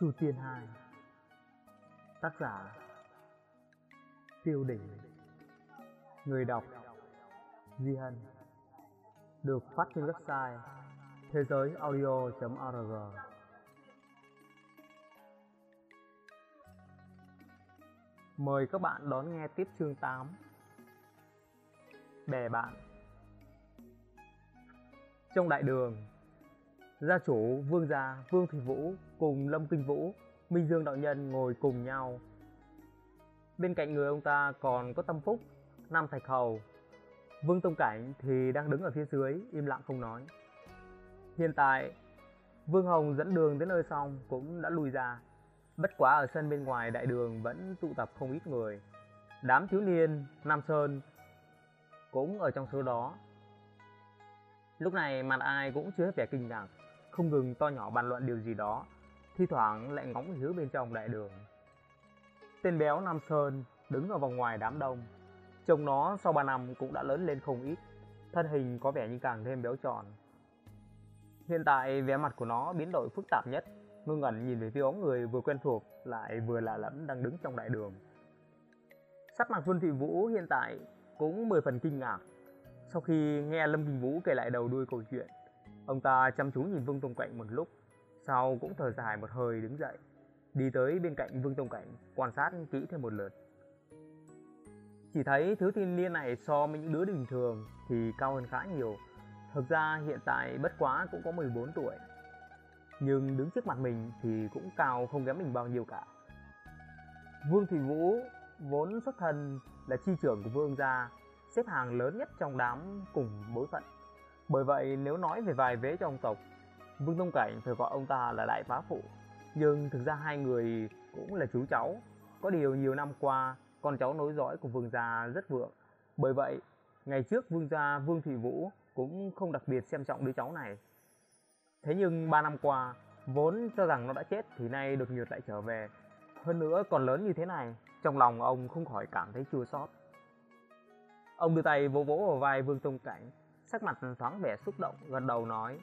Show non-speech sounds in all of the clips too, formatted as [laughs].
Chu Tiên Hai, Tác giả Tiêu Đỉnh Người đọc Di Hân, Được phát trên website thế giới audio.org Mời các bạn đón nghe tiếp chương 8 Bè bạn. Trong đại đường, Gia chủ Vương Gia Vương Thủy Vũ cùng Lâm Kinh Vũ, Minh Dương Đạo Nhân ngồi cùng nhau. Bên cạnh người ông ta còn có Tâm Phúc, Nam Thạch Hầu. Vương Tông Cảnh thì đang đứng ở phía dưới, im lặng không nói. Hiện tại, Vương Hồng dẫn đường đến nơi xong cũng đã lùi ra. Bất quá ở sân bên ngoài đại đường vẫn tụ tập không ít người. Đám thiếu niên, Nam Sơn cũng ở trong số đó. Lúc này mặt ai cũng chưa hết vẻ kinh ngạc, Không ngừng to nhỏ bàn luận điều gì đó. Thi thoảng lại ngóng hứa bên trong đại đường. Tên béo Nam Sơn đứng ở vòng ngoài đám đông. Trông nó sau 3 năm cũng đã lớn lên không ít, Thân hình có vẻ như càng thêm béo tròn. Hiện tại, vẻ mặt của nó biến đổi phức tạp nhất. Ngơ ngẩn nhìn về phía bóng người vừa quen thuộc lại vừa lạ lẫm đang đứng trong đại đường. Sắc mặt Vương Thị Vũ hiện tại cũng mười phần kinh ngạc. Sau khi nghe Lâm Bình Vũ kể lại đầu đuôi câu chuyện, ông ta chăm chú nhìn Vương Tùng Quạnh một lúc sau cũng thở dài một hơi đứng dậy, đi tới bên cạnh Vương Tông Cảnh, quan sát kỹ thêm một lượt. Chỉ thấy thứ thiên niên này so với những đứa bình thường thì cao hơn khá nhiều. Thực ra hiện tại bất quá cũng có 14 tuổi. Nhưng đứng trước mặt mình thì cũng cao không kém mình bao nhiêu cả. Vương thủy vũ, vốn xuất thân là chi trưởng của vương gia, xếp hàng lớn nhất trong đám cùng bối phận. Bởi vậy nếu nói về vài vế trong tộc vương tông cảnh phải gọi ông ta là đại phá phụ nhưng thực ra hai người cũng là chú cháu có điều nhiều năm qua con cháu nối dõi của vương gia rất vượng bởi vậy ngày trước vương gia vương thủy vũ cũng không đặc biệt xem trọng đứa cháu này Thế nhưng 3 năm qua, vốn cho rằng nó đã chết thì nay đột ngột lại trở về. Hơn nữa còn lớn như thế này, trong lòng ông không khỏi cảm thấy chua xót. Ông đưa tay vỗ vỗ vào vai Vương Tông Cảnh, sắc mặt thoáng vẻ xúc động, gật đầu nói: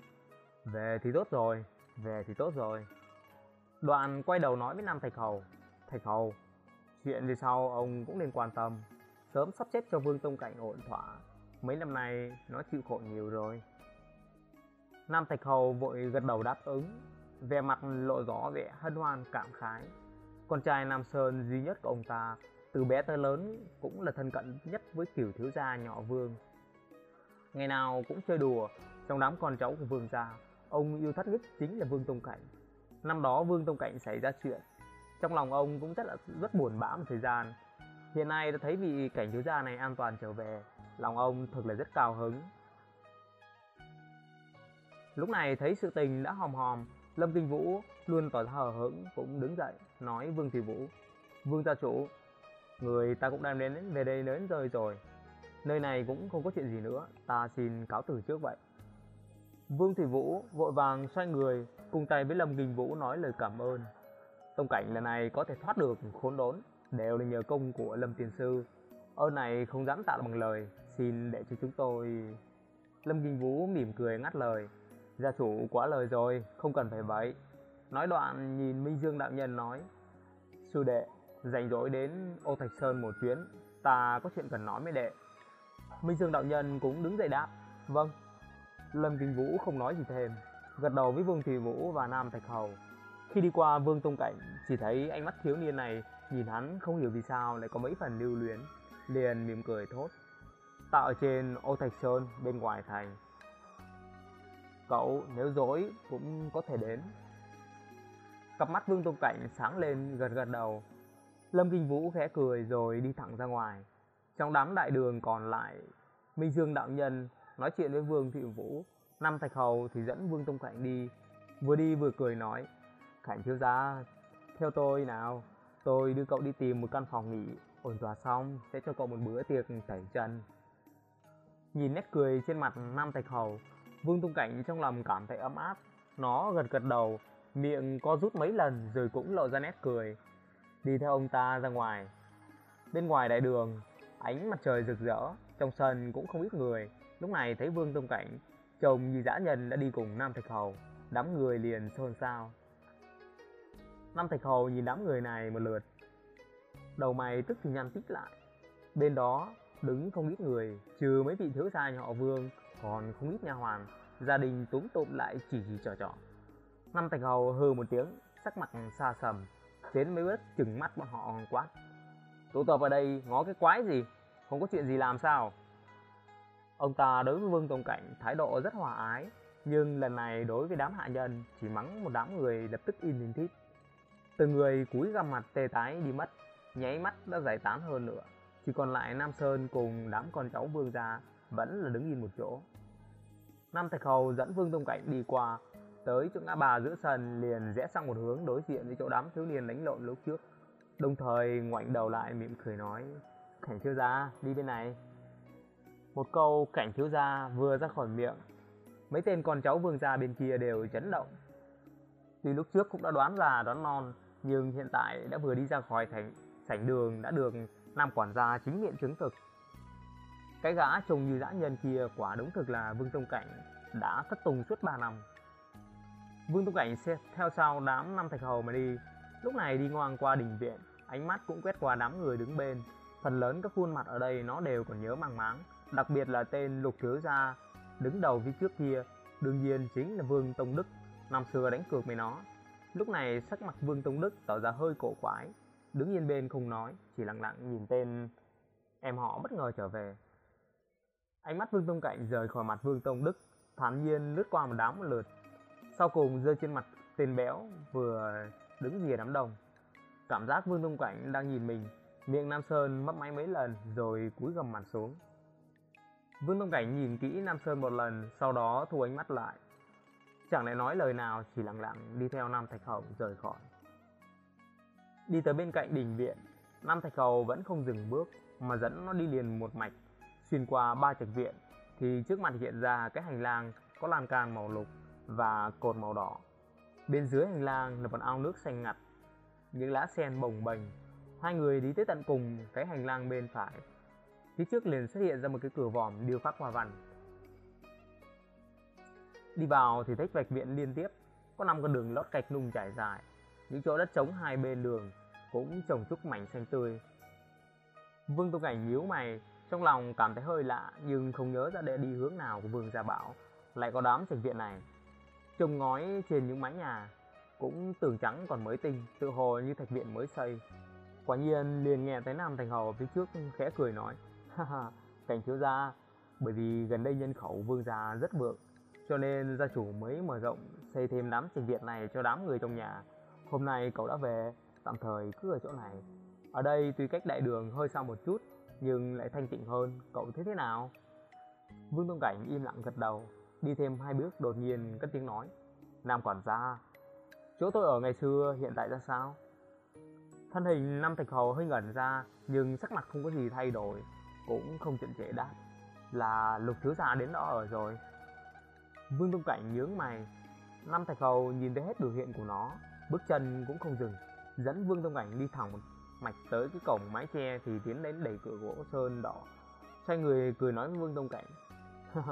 "Về thì tốt rồi, về thì tốt rồi." Đoạn quay đầu nói với Nam Thạch Hầu: "Thạch Hầu, chuyện về sau ông cũng nên quan tâm, sớm sắp xếp cho Vương Tông Cảnh ổn thỏa. Mấy năm nay nó chịu khổ nhiều rồi." Nam Thạch Hầu vội gật đầu đáp ứng, vẻ mặt lộ rõ vẻ hân hoan cảm khái. Con trai Nam Sơn duy nhất của ông ta, từ bé tới lớn cũng là thân cận nhất với kiểu thiếu gia nhỏ Vương. Ngày nào cũng chơi đùa, trong đám con cháu của Vương gia, ông yêu thắt nhất chính là Vương Tông Cảnh. Năm đó Vương Tông Cảnh xảy ra chuyện, trong lòng ông cũng rất là rất buồn bã một thời gian. Hiện nay đã thấy vị cảnh thiếu gia này an toàn trở về, lòng ông thực là rất cao hứng, Lúc này thấy sự tình đã hòm hòm, Lâm Kinh Vũ luôn tỏ ra hờ hững cũng đứng dậy nói Vương Thị Vũ: "Vương gia chủ, người ta cũng đang đến về đây đến rồi rồi. Nơi này cũng không có chuyện gì nữa, ta xin cáo từ trước vậy." Vương Thị Vũ vội vàng xoay người, cùng tay với Lâm Kinh Vũ nói lời cảm ơn. Tông cảnh lần này có thể thoát được khốn đốn đều là nhờ công của Lâm tiền sư. Ơn này không dám tạ bằng lời, xin để cho chúng tôi. Lâm Kinh Vũ mỉm cười ngắt lời, Gia chủ quá lời rồi, không cần phải vậy. Nói đoạn nhìn Minh Dương đạo nhân nói, Sư đệ, rảnh rỗi đến ô Thạch Sơn một chuyến, ta có chuyện cần nói với đệ. Minh Dương đạo nhân cũng đứng dậy đáp, vâng. Lâm Kinh Vũ không nói gì thêm, gật đầu với Vương Thủy Vũ và Nam Thạch Hầu. Khi đi qua Vương Tông Cảnh, chỉ thấy ánh mắt thiếu niên này nhìn hắn không hiểu vì sao lại có mấy phần lưu luyến, liền mỉm cười thốt. Tạo ở trên ô Thạch Sơn bên ngoài thành, Cậu nếu dối cũng có thể đến. Cặp mắt Vương Tông Cảnh sáng lên gật gật đầu. Lâm Kinh Vũ khẽ cười rồi đi thẳng ra ngoài. Trong đám đại đường còn lại Minh Dương Đạo Nhân nói chuyện với Vương Thị Vũ. Năm Thạch Hầu thì dẫn Vương Tông Cảnh đi. Vừa đi vừa cười nói Cảnh thiếu gia, Theo tôi nào, Tôi đưa cậu đi tìm một căn phòng nghỉ, Ổn thỏa xong sẽ cho cậu một bữa tiệc tẩy chân. Nhìn nét cười trên mặt Nam Thạch Hầu, Vương Tung Cảnh trong lòng cảm thấy ấm áp. Nó gật gật đầu, Miệng co rút mấy lần rồi cũng lộ ra nét cười. Đi theo ông ta ra ngoài. Bên ngoài đại đường, Ánh mặt trời rực rỡ, Trong sân cũng không ít người. Lúc này thấy Vương Tung Cảnh Chồng như dã nhân đã đi cùng Nam Thạch Hầu, Đám người liền xôn xao. Nam thạch hầu nhìn đám người này một lượt, Đầu mày tức thì nhăn tít lại. Bên đó đứng không ít người, Trừ mấy vị thiếu gia nhà họ vương, Còn không ít nha hoàn, Gia đình túm tụm lại chỉ chỉ trò trò. Nam thạch hầu hừ một tiếng, Sắc mặt xa sầm Đến mấy bước chừng mắt bọn họ quát. Tụ tập ở đây ngó cái quái gì? Không có chuyện gì làm sao? Ông ta đối với Vương Tông Cảnh thái độ rất hòa ái, Nhưng lần này đối với đám hạ nhân, Chỉ mắng một đám người lập tức im hình thít. Từng người cúi gằm mặt tê tái đi mất, Nháy mắt đã giải tán hơn nữa. Chỉ còn lại Nam Sơn cùng đám con cháu Vương gia Vẫn là đứng yên một chỗ. Nam Thạch Hầu dẫn Vương Tông Cảnh đi qua, Tới chỗ ngã bà giữa sân liền rẽ sang một hướng đối diện với chỗ đám thiếu niên đánh lộn lúc trước. Đồng thời ngoảnh đầu lại mỉm cười nói, Cảnh thiếu gia, đi bên này. Một câu cảnh thiếu gia vừa ra khỏi miệng. Mấy tên con cháu vương gia bên kia đều chấn động. Tuy lúc trước cũng đã đoán già đoán non, Nhưng hiện tại đã vừa đi ra khỏi thành, sảnh đường đã được Nam quản gia chính miệng chứng thực. Cái gã trông như dã nhân kia quả đúng thực là Vương Tông Cảnh, đã thất tùng suốt 3 năm. Vương Tông Cảnh xe theo sau đám năm thạch hầu mà đi. Lúc này đi ngoan qua đình viện, Ánh mắt cũng quét qua đám người đứng bên. Phần lớn các khuôn mặt ở đây nó đều còn nhớ mang máng. Đặc biệt là tên Lục Thiếu Gia, Đứng đầu phía trước kia, Đương nhiên chính là Vương Tông Đức, Năm xưa đánh cược với nó. Lúc này sắc mặt Vương Tông Đức tỏ ra hơi cổ quái, Đứng yên bên không nói, Chỉ lặng lặng nhìn tên Em họ bất ngờ trở về. Ánh mắt Vương Tông cạnh rời khỏi mặt Vương Tông Đức, Thản nhiên lướt qua một đám một lượt. Sau cùng rơi trên mặt tên béo Vừa đứng rìa đám đông. Cảm giác Vương Tông Cảnh đang nhìn mình, Miệng Nam Sơn mấp máy mấy lần Rồi cúi gầm mặt xuống. Vương Tông Cảnh nhìn kỹ Nam Sơn một lần, Sau đó thu ánh mắt lại. Chẳng lẽ nói lời nào Chỉ lặng lặng đi theo Nam Thạch Hậu rời khỏi? Đi tới bên cạnh đình viện, Nam Thạch Hầu vẫn không dừng bước, Mà dẫn nó đi liền một mạch, Xuyên qua ba trạch viện, Thì trước mặt hiện ra cái hành lang Có lan can màu lục Và cột màu đỏ. Bên dưới hành lang là một ao nước xanh ngặt Những lá sen bồng bềnh. Hai người đi tới tận cùng cái hành lang bên phải. Phía trước liền xuất hiện ra một cái cửa vòm điêu khắc hoa văn. Đi vào thì thấy vạch viện liên tiếp, Có năm con đường lót gạch nung trải dài. Những chỗ đất trống hai bên đường Cũng trồng trúc mảnh xanh tươi. Vương Tô Cảnh nhíu mày, Trong lòng cảm thấy hơi lạ, Nhưng không nhớ ra để đi hướng nào của Vương Gia Bảo. Lại có đám trạch viện này. Trông ngói trên những mái nhà Cũng tường trắng còn mới tinh Tự hồ như thạch viện mới xây. Quả nhiên liền nghe thấy Nam Thành Hầu ở phía trước khẽ cười nói. [laughs] cảnh thiếu gia. Bởi vì gần đây nhân khẩu vương gia rất vượng Cho nên gia chủ mới mở rộng Xây thêm đám trình viện này cho đám người trong nhà. Hôm nay cậu đã về, Tạm thời cứ ở chỗ này. Ở đây tuy cách đại đường hơi xa một chút, Nhưng lại thanh tịnh hơn. Cậu thấy thế nào? Vương Tông Cảnh im lặng gật đầu, Đi thêm hai bước đột nhiên cất tiếng nói. Nam quản gia, Chỗ tôi ở ngày xưa hiện tại ra sao? Thân hình Nam Thạch Hầu hơi ngẩn ra, Nhưng sắc mặt không có gì thay đổi. Cũng không chậm trễ đáp Là lục thiếu gia đến đó ở rồi. Vương Tông Cảnh nhướng mày. Năm Thạch Hầu nhìn thấy hết biểu hiện của nó, Bước chân cũng không dừng, Dẫn Vương Tông Cảnh đi thẳng mạch tới cái cổng mái che Thì tiến đến đẩy cửa gỗ sơn đỏ. Xoay người cười nói với Vương Tông Cảnh. [laughs]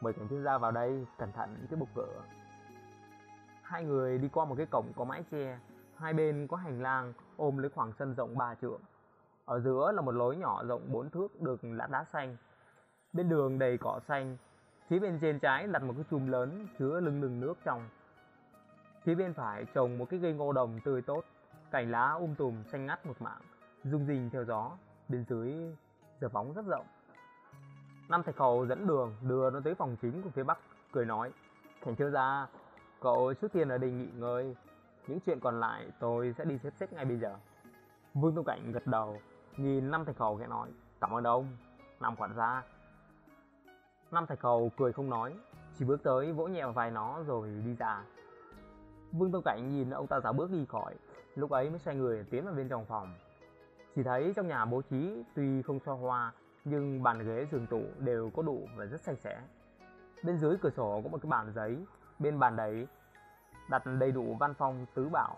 Mời cảnh thiếu gia vào đây, Cẩn thận cái bục cửa. Hai người đi qua một cái cổng có mái che, Hai bên có hành lang, ôm lấy khoảng sân rộng ba trượng. Ở giữa là một lối nhỏ rộng bốn thước được lát đá xanh. Bên đường đầy cỏ xanh, Phía bên trên trái đặt một cái chùm lớn chứa lưng lưng nước trong. Phía bên phải trồng một cái cây ngô đồng tươi tốt, Cành lá um tùm xanh ngắt một mảng, Rung rinh theo gió, Bên dưới giờ bóng rất rộng. Năm thạch hầu dẫn đường đưa nó tới phòng chính của phía bắc, Cười nói Thành thiếu gia, Cậu trước tiên ở đây nghỉ ngơi, Những chuyện còn lại tôi sẽ đi xếp xếp ngay bây giờ. Vương Tông Cảnh gật đầu. Nhìn năm thạch hầu khẽ nói, Cảm ơn ông. Năm quản gia. Năm thạch hầu cười không nói, Chỉ bước tới vỗ nhẹ vào vai nó rồi đi ra. Vương Tông Cảnh nhìn ông ta giả bước đi khỏi, Lúc ấy mới xoay người tiến vào bên trong phòng. Chỉ thấy trong nhà bố trí Tuy không cho hoa, Nhưng bàn ghế, giường tủ đều có đủ và rất sạch sẽ. Bên dưới cửa sổ có một cái bàn giấy, Bên bàn đấy đặt đầy đủ văn phong tứ bảo.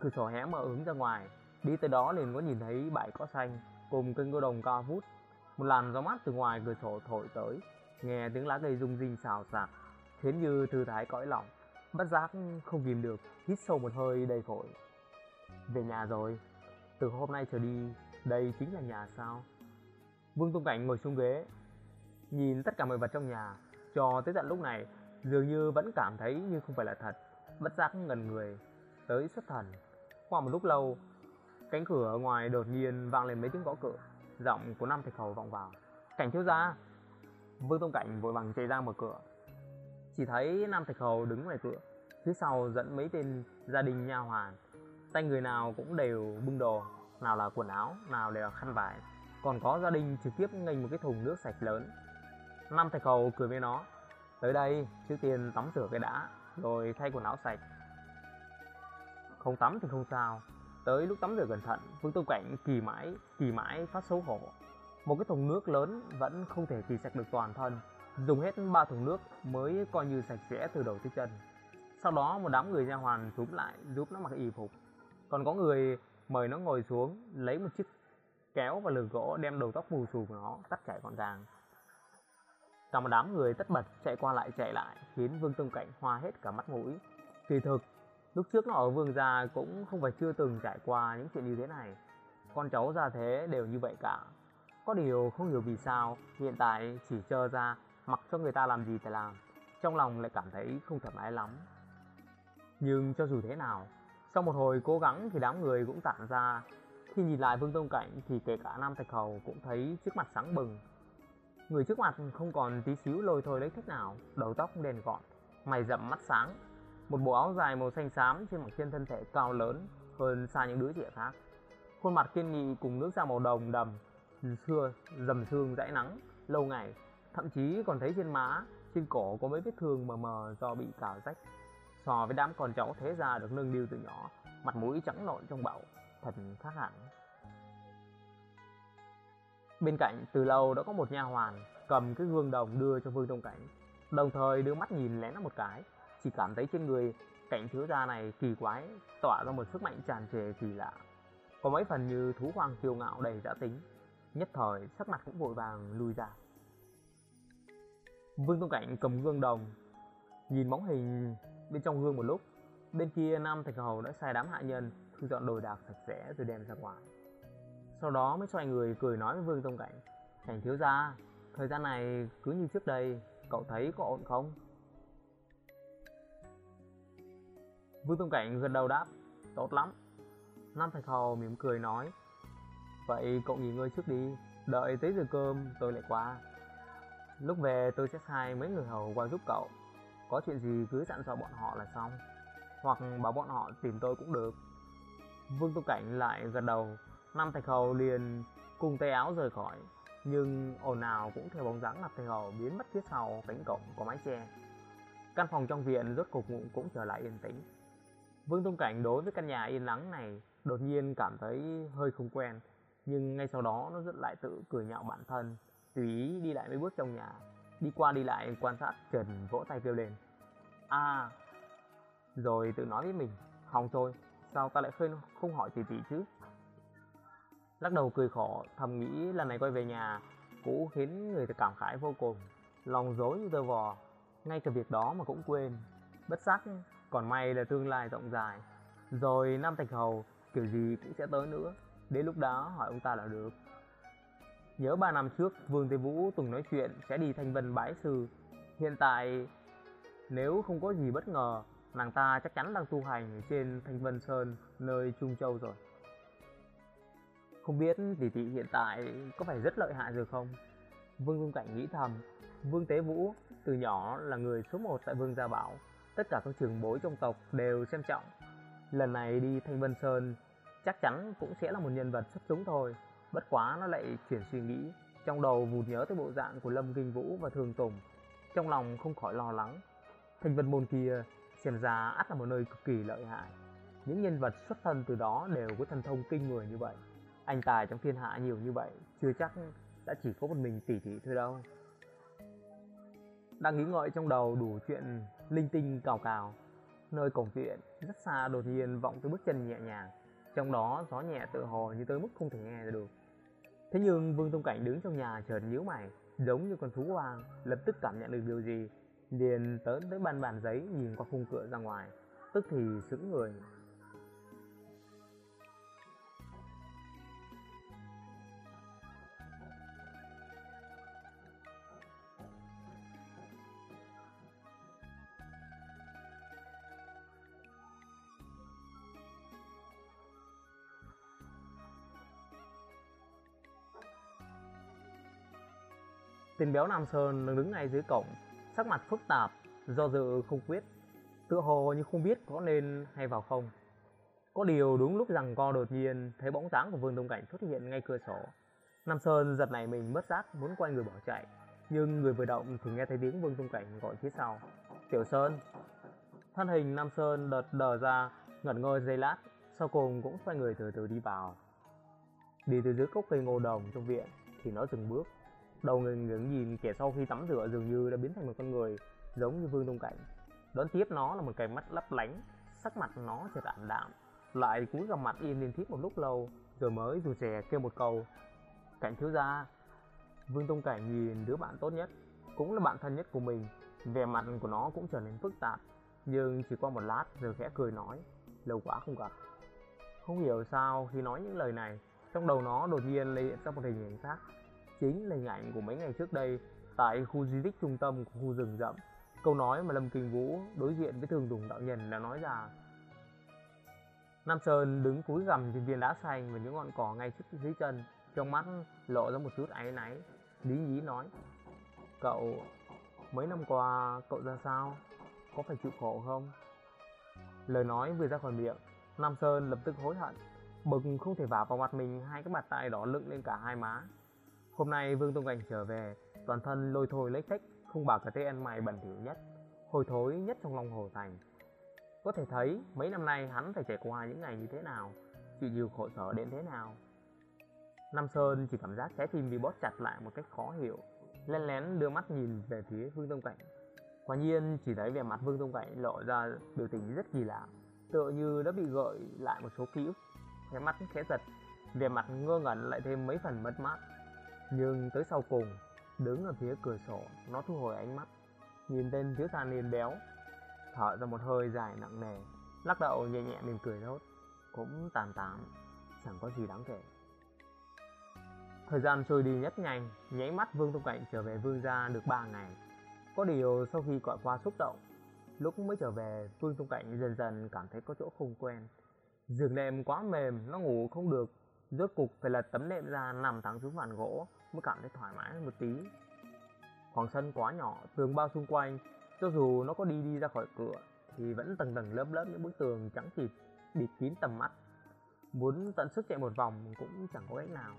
Cửa sổ hé mở hướng ra ngoài Đi tới đó liền có nhìn thấy bãi cỏ xanh Cùng cây ngô đồng cao vút. Một làn gió mát từ ngoài cửa sổ thổi tới Nghe tiếng lá cây rung rinh xào xạc Khiến như thư thái cõi lòng. Bất giác không kìm được Hít sâu một hơi đầy phổi. Về nhà rồi, từ hôm nay trở đi, đây chính là nhà sao? Vương Tung Cảnh ngồi xuống ghế, nhìn tất cả mọi vật trong nhà, cho tới tận lúc này, dường như vẫn cảm thấy như không phải là thật, bất giác ngần người, tới xuất thần. Qua một lúc lâu, cánh cửa ở ngoài đột nhiên vang lên mấy tiếng gõ cửa, giọng của Nam Thạch Hầu vọng vào. Cảnh thiếu gia! Vương Tông Cảnh vội vàng chạy ra mở cửa. Chỉ thấy Nam Thạch Hầu đứng ngoài cửa, phía sau dẫn mấy tên gia đình nha hoàn. Tay người nào cũng đều bưng đồ, nào là quần áo, nào đều là khăn vải. Còn có gia đình trực tiếp nghênh một cái thùng nước sạch lớn. Nam Thạch Hầu cười với nó, tới đây trước tiên tắm rửa cái đã, rồi thay quần áo sạch. Không tắm thì không sao, tới lúc tắm rửa cẩn thận, Vương Tông Cảnh kỳ mãi, kỳ mãi phát xấu hổ. Một cái thùng nước lớn vẫn không thể kỳ sạch được toàn thân, dùng hết ba thùng nước mới coi như sạch sẽ từ đầu tới chân. Sau đó một đám người nha hoàn túm lại giúp nó mặc y phục. Còn có người mời nó ngồi xuống, lấy một chiếc kéo và lược gỗ đem đầu tóc bù xù của nó cắt chảy gọn gàng. Cả một đám người tất bật chạy qua lại chạy lại khiến Vương Tông Cảnh hoa hết cả mắt mũi. Kỳ thực, lúc trước nó ở Vương gia cũng không phải chưa từng trải qua những chuyện như thế này. Con cháu ra thế đều như vậy cả. Có điều không hiểu vì sao hiện tại chỉ chờ ra mặc cho người ta làm gì thì làm. Trong lòng lại cảm thấy không thoải mái lắm. Nhưng cho dù thế nào, sau một hồi cố gắng thì đám người cũng tản ra. Khi nhìn lại Vương Tông Cảnh thì kể cả Nam Thạch Hầu cũng thấy trước mặt sáng bừng. Người trước mặt không còn tí xíu lôi thôi lấy thích nào, đầu tóc đen gọn, mày rậm mắt sáng. Một bộ áo dài màu xanh xám trên mặt trên thân thể cao lớn hơn xa những đứa trẻ khác. Khuôn mặt kiên nghị cùng nước da màu đồng đầm, xưa dầm xương dãi nắng, lâu ngày. Thậm chí còn thấy trên má, trên cổ có mấy vết thương mờ mờ do bị cào rách so với đám con cháu thế gia được nâng niu từ nhỏ mặt mũi trắng nộn trong bậu thật khác hẳn bên cạnh từ lâu đã có một nha hoàn cầm cái gương đồng đưa cho vương trong cảnh đồng thời đưa mắt nhìn lén nó một cái chỉ cảm thấy trên người cảnh thiếu gia này kỳ quái, tỏa ra một sức mạnh tràn trề kỳ lạ. Có mấy phần như thú hoang kiêu ngạo đầy dã tính, nhất thời sắc mặt cũng vội vàng lui ra. Vương tông cảnh cầm gương đồng, nhìn bóng hình bên trong gương một lúc. Bên kia nam thạch hầu đã sai đám hạ nhân thu dọn đồ đạc sạch sẽ rồi đem ra ngoài. Sau đó mới xoay người cười nói với vương tông cảnh cảnh thiếu gia, thời gian này cứ như trước đây, cậu thấy có ổn không? Vương tông cảnh gật đầu đáp, tốt lắm. Nam thạch hầu mỉm cười nói, vậy cậu nghỉ ngơi trước đi, đợi tới giờ cơm tôi lại qua. Lúc về tôi sẽ sai mấy người hầu qua giúp cậu. Có chuyện gì cứ dặn dò bọn họ là xong, hoặc bảo bọn họ tìm tôi cũng được. Vương Tông cảnh lại gật đầu. Năm thạch hầu liền cùng tay áo rời khỏi, nhưng ồn nào cũng theo bóng dáng Nam thạch hầu biến mất phía sau cánh cổng có mái che. Căn phòng trong viện rốt cục cũng trở lại yên tĩnh vương Thông cảnh đối với căn nhà yên lắng này đột nhiên cảm thấy hơi không quen. Nhưng ngay sau đó nó rất lại tự cười nhạo bản thân tùy ý đi lại mấy bước trong nhà đi qua đi lại quan sát trần vỗ tay kêu lên. À rồi tự nói với mình hỏng thôi, sao ta lại khơi không hỏi tỷ tỷ chứ? Lắc đầu cười khổ thầm nghĩ lần này quay về nhà cũ khiến người ta cảm khái vô cùng lòng dối như tơ vò. Ngay cả việc đó mà cũng quên. Bất giác còn may là tương lai rộng dài rồi năm thạch hầu kiểu gì cũng sẽ tới nữa đến lúc đó hỏi ông ta là được Nhớ 3 năm trước, Vương Tây Vũ từng nói chuyện sẽ đi Thanh Vân bái sư. Hiện tại, nếu không có gì bất ngờ, nàng ta chắc chắn đang tu hành trên Thanh Vân Sơn, nơi Trung Châu rồi. Không biết tỷ tỷ hiện tại có phải rất lợi hại rồi không? Vương Dung Cảnh nghĩ thầm, Vương Tế Vũ từ nhỏ là người số 1 tại Vương Gia Bảo. Tất cả các trường bối trong tộc đều xem trọng. Lần này đi Thanh Vân Sơn, chắc chắn cũng sẽ là một nhân vật xuất chúng thôi. Bất quá nó lại chuyển suy nghĩ, trong đầu vụt nhớ tới bộ dạng của lâm kinh vũ và thường tùng. Trong lòng không khỏi lo lắng. Thanh vân môn kia xem ra ắt là một nơi cực kỳ lợi hại. Những nhân vật xuất thân từ đó đều có thần thông kinh người như vậy. Anh tài trong thiên hạ nhiều như vậy, chưa chắc đã chỉ có một mình tỷ tỷ thôi đâu. Đang nghĩ ngợi trong đầu đủ chuyện linh tinh cào cào nơi cổng viện rất xa đột nhiên vọng tới bước chân nhẹ nhàng, trong đó gió nhẹ tự hồ như tới mức không thể nghe được. Thế nhưng vương tông cảnh đứng trong nhà chợt nhíu mày, giống như con thú hoang, lập tức cảm nhận được điều gì, liền tới tới bàn bàn giấy nhìn qua khung cửa ra ngoài, tức thì sững người. Tên béo Nam Sơn đang đứng ngay dưới cổng, sắc mặt phức tạp, do dự không quyết. Tựa hồ như không biết có nên hay vào không. Có điều đúng lúc rằng co đột nhiên thấy bóng dáng của Vương Đông Cảnh xuất hiện ngay cửa sổ. Nam Sơn giật này mình mất giác muốn quay người bỏ chạy, nhưng người vừa động thì nghe thấy tiếng Vương Đông Cảnh gọi phía sau. Tiểu Sơn. Thân hình Nam Sơn đợt đờ ra, ngẩn ngơ giây lát, sau cùng cũng xoay người từ từ đi vào. Đi từ dưới cốc cây ngô đồng trong viện thì nó dừng bước. Đầu người ngẩng nhìn kẻ sau khi tắm rửa dường như đã biến thành một con người giống như Vương Đông Cảnh. Đón tiếp nó là một cái mắt lấp lánh, sắc mặt nó chợt ảm đạm, lại cúi gằm mặt im liên tiếp một lúc lâu, rồi mới dù rè kêu một câu. Cảnh thiếu gia. Vương Tông Cảnh nhìn đứa bạn tốt nhất, cũng là bạn thân nhất của mình, vẻ mặt của nó cũng trở nên phức tạp, nhưng chỉ qua một lát rồi khẽ cười nói, lâu quá không gặp. Không hiểu sao khi nói những lời này, trong đầu nó đột nhiên lấy hiện ra một hình ảnh khác. Chính là hình ảnh của mấy ngày trước đây tại khu di tích trung tâm của khu rừng rậm. Câu nói mà Lâm Kinh Vũ đối diện với thường tùng đạo nhân đã nói ra. Nam Sơn đứng cúi gằm trên viên đá xanh và những ngọn cỏ ngay trước dưới chân, trong mắt lộ ra một chút áy náy, lý nhí nói. Cậu, mấy năm qua cậu ra sao? Có phải chịu khổ không? Lời nói vừa ra khỏi miệng, Nam Sơn lập tức hối hận, bực không thể vả vào mặt mình hai cái bàn tay đỏ lựng lên cả hai má. Hôm nay Vương Tông Cảnh trở về, toàn thân lôi thôi lấy thách, không bảo cả tên ăn mày bẩn thỉu nhất, hồi thối nhất trong lòng hồ thành. Có thể thấy mấy năm nay hắn phải trải qua những ngày như thế nào, chịu nhiều khổ sở đến thế nào. Nam Sơn chỉ cảm giác trái tim bị bóp chặt lại một cách khó hiểu, lén lén đưa mắt nhìn về phía Vương Tông Cảnh. Quả nhiên chỉ thấy vẻ mặt Vương Tông Cảnh lộ ra biểu tình rất kỳ lạ, tựa như đã bị gợi lại một số ký ức. Khóe mắt khẽ giật, vẻ mặt ngơ ngẩn lại thêm mấy phần mất mát. Nhưng tới sau cùng, đứng ở phía cửa sổ, nó thu hồi ánh mắt, nhìn tên thiếu thanh niên béo, thở ra một hơi dài nặng nề, lắc đầu nhẹ nhẹ mỉm cười nốt cũng tàn tàn, chẳng có gì đáng kể. Thời gian trôi đi nhất nhanh, nháy mắt Vương Tông Cảnh trở về Vương gia được 3 ngày. Có điều sau khi gọi qua xúc động, lúc mới trở về, Vương Tông Cảnh dần dần cảm thấy có chỗ không quen. Giường nệm quá mềm, nó ngủ không được, rốt cục phải lật tấm nệm ra nằm thẳng xuống bàn gỗ mới cảm thấy thoải mái một tí. Khoảng sân quá nhỏ, tường bao xung quanh, cho dù nó có đi đi ra khỏi cửa thì vẫn tầng tầng lớp lớp những bức tường trắng thịt bịt kín tầm mắt. Muốn tận sức chạy một vòng cũng chẳng có cách nào.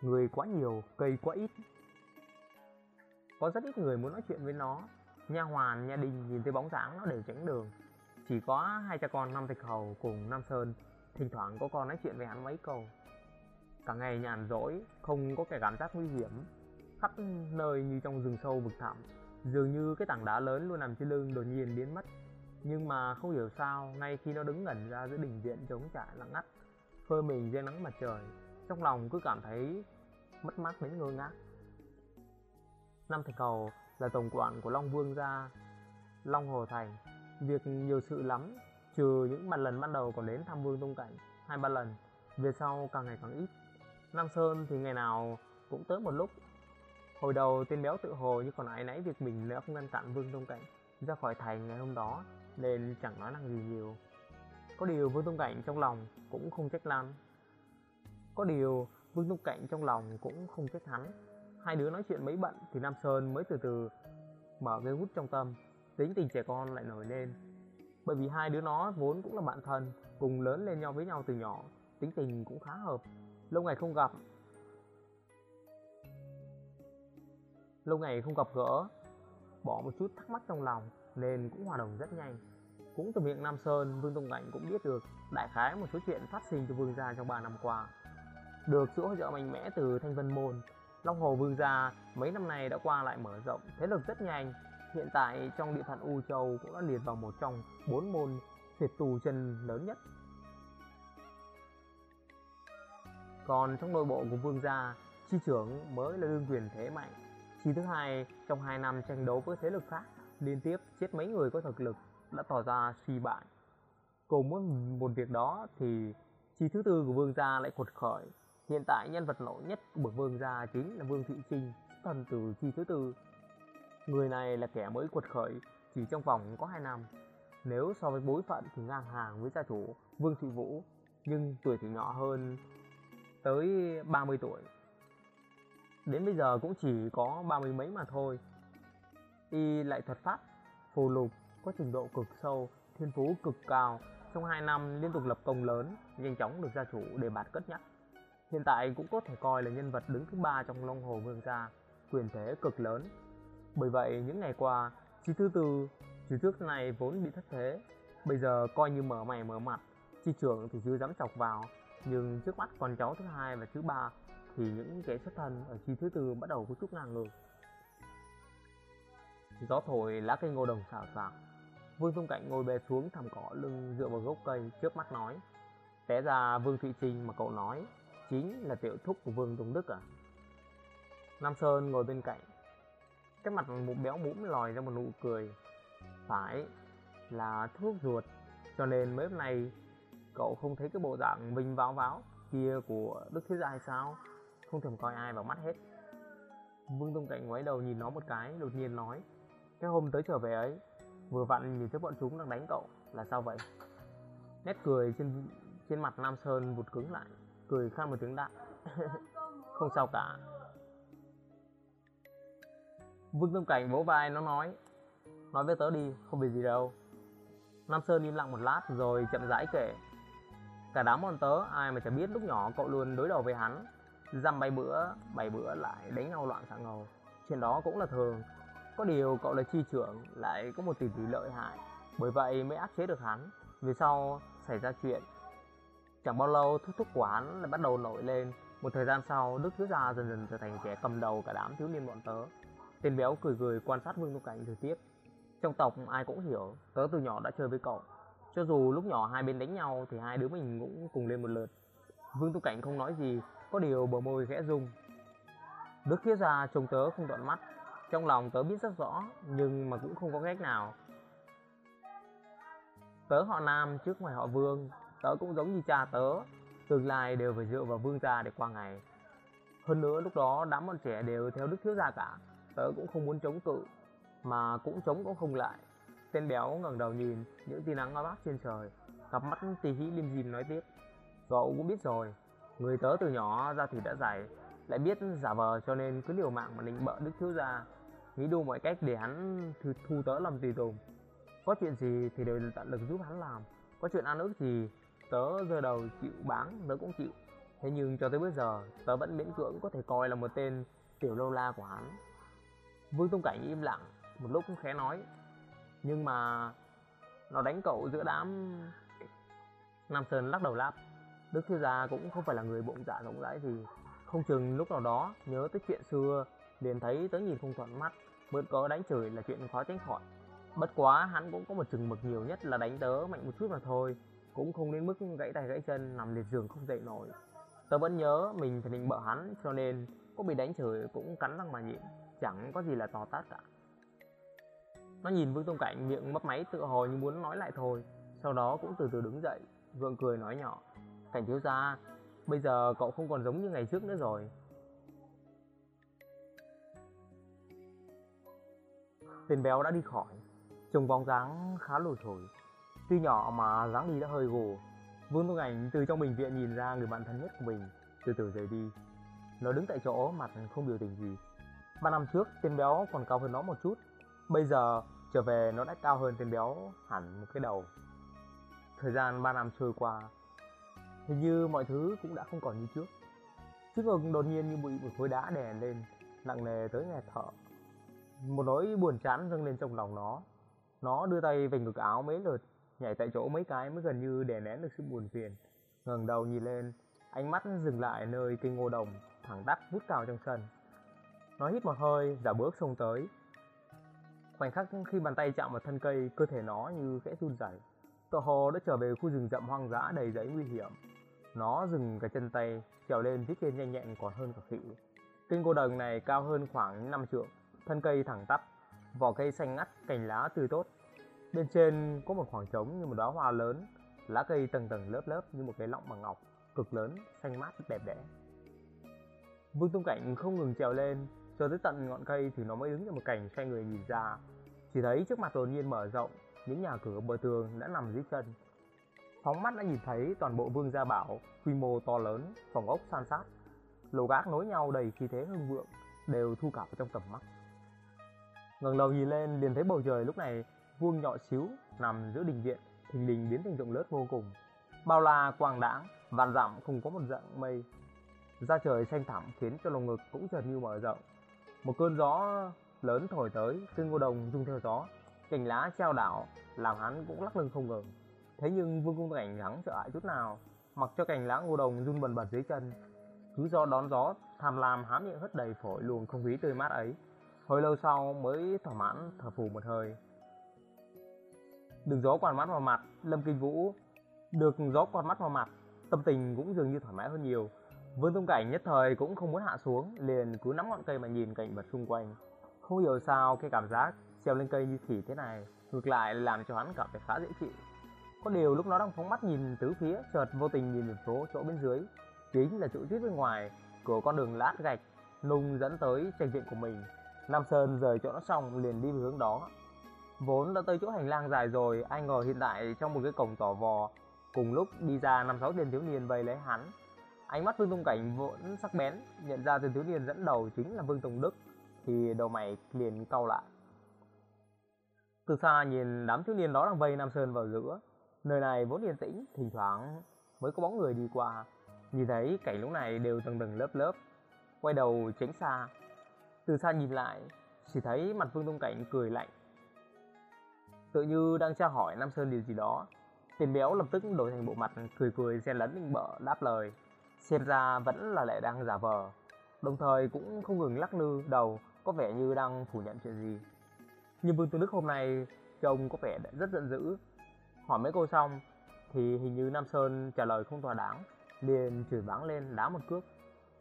Người quá nhiều, cây quá ít. Có rất ít người muốn nói chuyện với nó. Nha hoàn, nha đình nhìn thấy bóng dáng nó đều tránh đường. Chỉ có hai cha con Nam Thạch Hầu cùng Nam Sơn Thỉnh thoảng có con nói chuyện với hắn mấy câu Cả ngày nhàn rỗi Không có cái cảm giác nguy hiểm. Khắp nơi như trong rừng sâu vực thẳm Dường như cái tảng đá lớn luôn nằm trên lưng đột nhiên biến mất. Nhưng mà không hiểu sao Ngay khi nó đứng ngẩn ra giữa đỉnh viện trống trải lặng ngắt Phơi mình dưới nắng mặt trời Trong lòng cứ cảm thấy mất mát đến ngơ ngác. Năm Thạch Cầu là tổng quản của Long Vương gia Long Hồ Thành. Việc nhiều sự lắm Trừ những lần lần ban đầu còn đến thăm Vương Tông Cảnh hai ba lần Về sau càng ngày càng ít Nam Sơn thì ngày nào cũng tới một lúc. Hồi đầu tên béo tự hồ như còn ái nãy việc mình đã không ngăn chặn Vương Tông Cảnh ra khỏi thành ngày hôm đó, Nên chẳng nói năng gì nhiều. Có điều Vương Tông Cảnh trong lòng cũng không trách Lan. Có điều Vương Tông Cảnh trong lòng cũng không trách hắn. Hai đứa nói chuyện mấy bận thì Nam Sơn mới từ từ mở cái hút trong tâm, Tính tình trẻ con lại nổi lên. Bởi vì hai đứa nó vốn cũng là bạn thân, cùng lớn lên nhau với nhau từ nhỏ, tính tình cũng khá hợp lâu ngày không gặp. Lâu ngày không gặp gỡ. Bỏ một chút thắc mắc trong lòng nên cũng hòa đồng rất nhanh. Cũng từ miệng Nam Sơn, Vương Tông Cảnh cũng biết được đại khái một số chuyện phát sinh cho Vương gia trong 3 năm qua. Được sự hỗ trợ mạnh mẽ từ Thanh Vân Môn, Long Hồ Vương gia mấy năm nay đã qua lại mở rộng, thế lực rất nhanh. Hiện tại trong địa phận U Châu cũng đã liệt vào một trong bốn môn tuyệt tù chân lớn nhất. Còn trong nội bộ của vương gia, chi trưởng mới là đương quyền thế mạnh. Chi thứ hai trong hai năm tranh đấu với thế lực khác, liên tiếp chết mấy người có thực lực đã tỏ ra suy bại. Cùng với một việc đó thì chi thứ tư của vương gia lại quật khởi. Hiện tại nhân vật nổi nhất của bậc vương gia chính là Vương Thị Trinh, thần từ chi thứ tư Người này là kẻ mới quật khởi chỉ trong vòng có hai năm. Nếu so với bối phận thì ngang hàng với gia chủ Vương Thị Vũ, nhưng tuổi thì nhỏ hơn tới 30 tuổi. đến bây giờ cũng chỉ có ba mươi mấy mà thôi. Y lại thuật pháp, phù lục, có trình độ cực sâu, thiên phú cực cao, trong 2 năm liên tục lập công lớn, nhanh chóng được gia chủ đề bạt cất nhắc. Hiện tại cũng có thể coi là nhân vật đứng thứ ba trong Long Hồ Vương gia, quyền thế cực lớn. Bởi vậy những ngày qua, chi thứ tư, chi trước này vốn bị thất thế, bây giờ coi như mở mày mở mặt, chi trưởng thì chưa dám chọc vào, nhưng trước mắt con cháu thứ hai và thứ ba thì những kẻ xuất thân ở chi thứ tư bắt đầu có chút ngang ngược. Gió thổi lá cây ngô đồng xào xạc, Vương Dung cạnh ngồi bè xuống thảm cỏ lưng dựa vào gốc cây trước mắt nói. Té ra Vương Thị Trinh mà cậu nói Chính là tiểu thúc của Vương Tùng Đức à? Nam Sơn ngồi bên cạnh Cái mặt một béo mũm lòi ra một nụ cười. Phải là thuốc ruột Cho nên mấy hôm nay Cậu không thấy cái bộ dạng vinh váo váo kia của Đức Thế Gia hay sao? Không thèm coi ai vào mắt hết. Vương Tông Cảnh ngoái đầu nhìn nó một cái Đột nhiên nói Cái hôm tới trở về ấy Vừa vặn nhìn thấy bọn chúng đang đánh cậu Là sao vậy? Nét cười trên trên mặt Nam Sơn vụt cứng lại Cười khan một tiếng đạn [laughs] Không sao cả. Vương Tâm Cảnh vỗ vai nó nói Nói với tớ đi, không việc gì đâu. Nam Sơn im lặng một lát rồi chậm rãi kể Cả đám bọn tớ ai mà chả biết lúc nhỏ cậu luôn đối đầu với hắn. Dăm bay bữa, bảy bữa lại đánh nhau loạn xạ ngầu. Chuyện đó cũng là thường. Có điều cậu là chi trưởng lại có một tỷ tỷ lợi hại. Bởi vậy mới áp chế được hắn. Vì sau xảy ra chuyện Chẳng bao lâu thúc thúc của hắn lại bắt đầu nổi lên. Một thời gian sau Đức Thiếu Gia dần dần trở thành kẻ cầm đầu cả đám thiếu niên bọn tớ. Tên béo cười cười quan sát Vương Tu Cảnh rồi tiếp Trong tộc ai cũng hiểu Tớ từ nhỏ đã chơi với cậu. Cho dù lúc nhỏ hai bên đánh nhau Thì hai đứa mình cũng cùng lên một lượt. Vương Tu Cảnh không nói gì, Có điều bờ môi khẽ rung. Đức Thiếu Gia trông tớ không đoạn mắt. Trong lòng tớ biết rất rõ, Nhưng mà cũng không có cách nào. Tớ họ Nam trước ngoài họ Vương. Tớ cũng giống như cha tớ, Tương lai đều phải dựa vào Vương gia để qua ngày. Hơn nữa, lúc đó đám bọn trẻ đều theo Đức Thiếu Gia cả. Tớ cũng không muốn chống cự, Mà cũng chống cũng không lại. Tên béo ngẩng đầu nhìn những tia nắng ngó bát trên trời Cặp mắt tì hí lim dim nói tiếp. Cậu cũng biết rồi Người tớ từ nhỏ ra thì đã dày Lại biết giả vờ cho nên cứ liều mạng mà định bợ Đức Thiếu Gia. Nghĩ đủ mọi cách để hắn thu, thu tớ làm tùy tùng. Có chuyện gì thì đều tận lực giúp hắn làm có chuyện ăn ức gì tớ giờ đầu chịu bán tớ cũng chịu. Thế nhưng cho tới bây giờ tớ vẫn miễn cưỡng có thể coi là một tên tiểu lâu la của hắn. Vương Tông cảnh im lặng một lúc cũng khẽ nói nhưng mà nó đánh cậu giữa đám nam sơn lắc đầu láp. Đức thiếu gia cũng không phải là người bụng dạ rộng rãi gì. Không chừng lúc nào đó, nhớ tới chuyện xưa, liền thấy tớ nhìn không thuận mắt. Bớt có đánh chửi là chuyện khó tránh khỏi. Bất quá hắn cũng có một chừng mực nhiều nhất là đánh tớ mạnh một chút mà thôi. Cũng không đến mức gãy tay gãy chân, nằm liệt giường không dậy nổi. Tớ vẫn nhớ mình phải định bợ hắn, cho nên có bị đánh chửi cũng cắn răng mà nhịn. Chẳng có gì là to tát cả nó nhìn vương tông cảnh miệng mấp máy tự hồ như muốn nói lại thôi, sau đó cũng từ từ đứng dậy gượng cười nói nhỏ, cảnh thiếu gia, bây giờ cậu không còn giống như ngày trước nữa rồi. Tên béo đã đi khỏi, Trông bóng dáng khá lùi thổi Tuy nhỏ mà dáng đi đã hơi gồ Vương Tông Ảnh từ trong bệnh viện nhìn ra người bạn thân nhất của mình, Từ từ rời đi. Nó đứng tại chỗ, mặt không biểu tình gì. Ba năm trước, tên béo còn cao hơn nó một chút Bây giờ trở về nó đã cao hơn tên béo hẳn một cái đầu. Thời gian 3 năm trôi qua, Hình như mọi thứ cũng đã không còn như trước. Trước ngực đột nhiên như bị một khối đá đè lên, Nặng nề tới nghẹt thở. Một nỗi buồn chán dâng lên trong lòng nó. Nó đưa tay về ngực áo mấy lượt, nhảy tại chỗ mấy cái mới gần như đè nén được sự buồn phiền. Ngẩng đầu nhìn lên, ánh mắt dừng lại nơi cây ngô đồng thẳng tắp vút cao trong sân. Nó hít một hơi, giả bước xông tới khoảnh khắc khi bàn tay chạm vào thân cây, cơ thể nó như khẽ run rẩy. Tựa hồ đã trở về khu rừng rậm hoang dã đầy rẫy nguy hiểm. Nó dừng cái chân tay, trèo lên phía trên nhanh nhẹn còn hơn cả khỉ. Cây cô đồng này cao hơn khoảng 5 trượng, thân cây thẳng tắp, vỏ cây xanh ngắt, cành lá tươi tốt. Bên trên có một khoảng trống như một đóa hoa lớn, lá cây tầng tầng lớp lớp như một cái lọng bằng ngọc, cực lớn, xanh mát, đẹp đẽ. Vương tung cảnh không ngừng trèo lên cho tới tận ngọn cây thì nó mới đứng trên một cảnh xoay người nhìn ra. Chỉ thấy trước mặt đột nhiên mở rộng, những nhà cửa bờ tường đã nằm dưới chân. Phóng mắt đã nhìn thấy toàn bộ vương gia bảo, quy mô to lớn, phòng ốc san sát. Lầu gác nối nhau đầy khí thế hưng vượng, đều thu cả vào trong tầm mắt. Ngẩng đầu nhìn lên, liền thấy bầu trời lúc này vuông nhỏ xíu, nằm giữa đình viện, thình lình biến thành rộng lớn vô cùng. Bao la, quang đãng, vạn dặm không có một dạng mây. Da trời xanh thẳm khiến cho lồng ngực cũng chợt như mở rộng một cơn gió lớn thổi tới cây ngô đồng rung theo gió. Cành lá treo đảo, làm hắn cũng lắc lưng không ngừng. Thế nhưng vương cung cảnh chẳng sợ hãi chút nào, mặc cho cành lá ngô đồng run bần bật dưới chân. Cứ do đón gió, tham lam há miệng hất đầy phổi luồng không khí tươi mát ấy. Hồi lâu sau mới thỏa mãn, thở phù một hơi. Được gió quạt mắt vào mặt, lâm kinh vũ được gió quạt mắt vào mặt, tâm tình cũng dường như thoải mái hơn nhiều vương tung cảnh nhất thời cũng không muốn hạ xuống, liền cứ nắm ngọn cây mà nhìn cảnh vật xung quanh. Không hiểu sao cái cảm giác treo lên cây như khỉ thế này, ngược lại làm cho hắn cảm thấy khá dễ chịu. Có điều lúc nó đang phóng mắt nhìn tứ phía, chợt vô tình nhìn về phố chỗ bên dưới. Chính là chữ tuyết bên ngoài của con đường lát gạch, nung dẫn tới tranh viện của mình. Nam sơn rời chỗ nó xong, liền đi về hướng đó. Vốn đã tới chỗ hành lang dài rồi, ai ngờ hiện tại trong một cái cổng tỏ vò, cùng lúc đi ra năm sáu tên thiếu niên vây lấy hắn ánh mắt vương Tông cảnh vẫn sắc bén, nhận ra từ thiếu niên dẫn đầu chính là vương tùng đức, thì đầu mày liền cau lại. Từ xa nhìn đám thiếu niên đó đang vây nam sơn vào giữa, nơi này vốn yên tĩnh, thỉnh thoảng mới có bóng người đi qua. Nhìn thấy cảnh lúc này đều tầng tầng lớp lớp, quay đầu tránh xa. Từ xa nhìn lại, chỉ thấy mặt vương tông cảnh cười lạnh. Tự như đang tra hỏi nam sơn điều gì đó tiền béo lập tức đổi thành bộ mặt cười cười xen lẫn ninh bợ đáp lời xem ra vẫn là lại đang giả vờ. Đồng thời cũng không ngừng lắc lư, đầu, có vẻ như đang phủ nhận chuyện gì. Nhưng vương tư đức hôm nay trông có vẻ rất giận dữ. Hỏi mấy câu xong, thì hình như nam sơn trả lời không thỏa đáng, liền chửi báng lên đá một cước.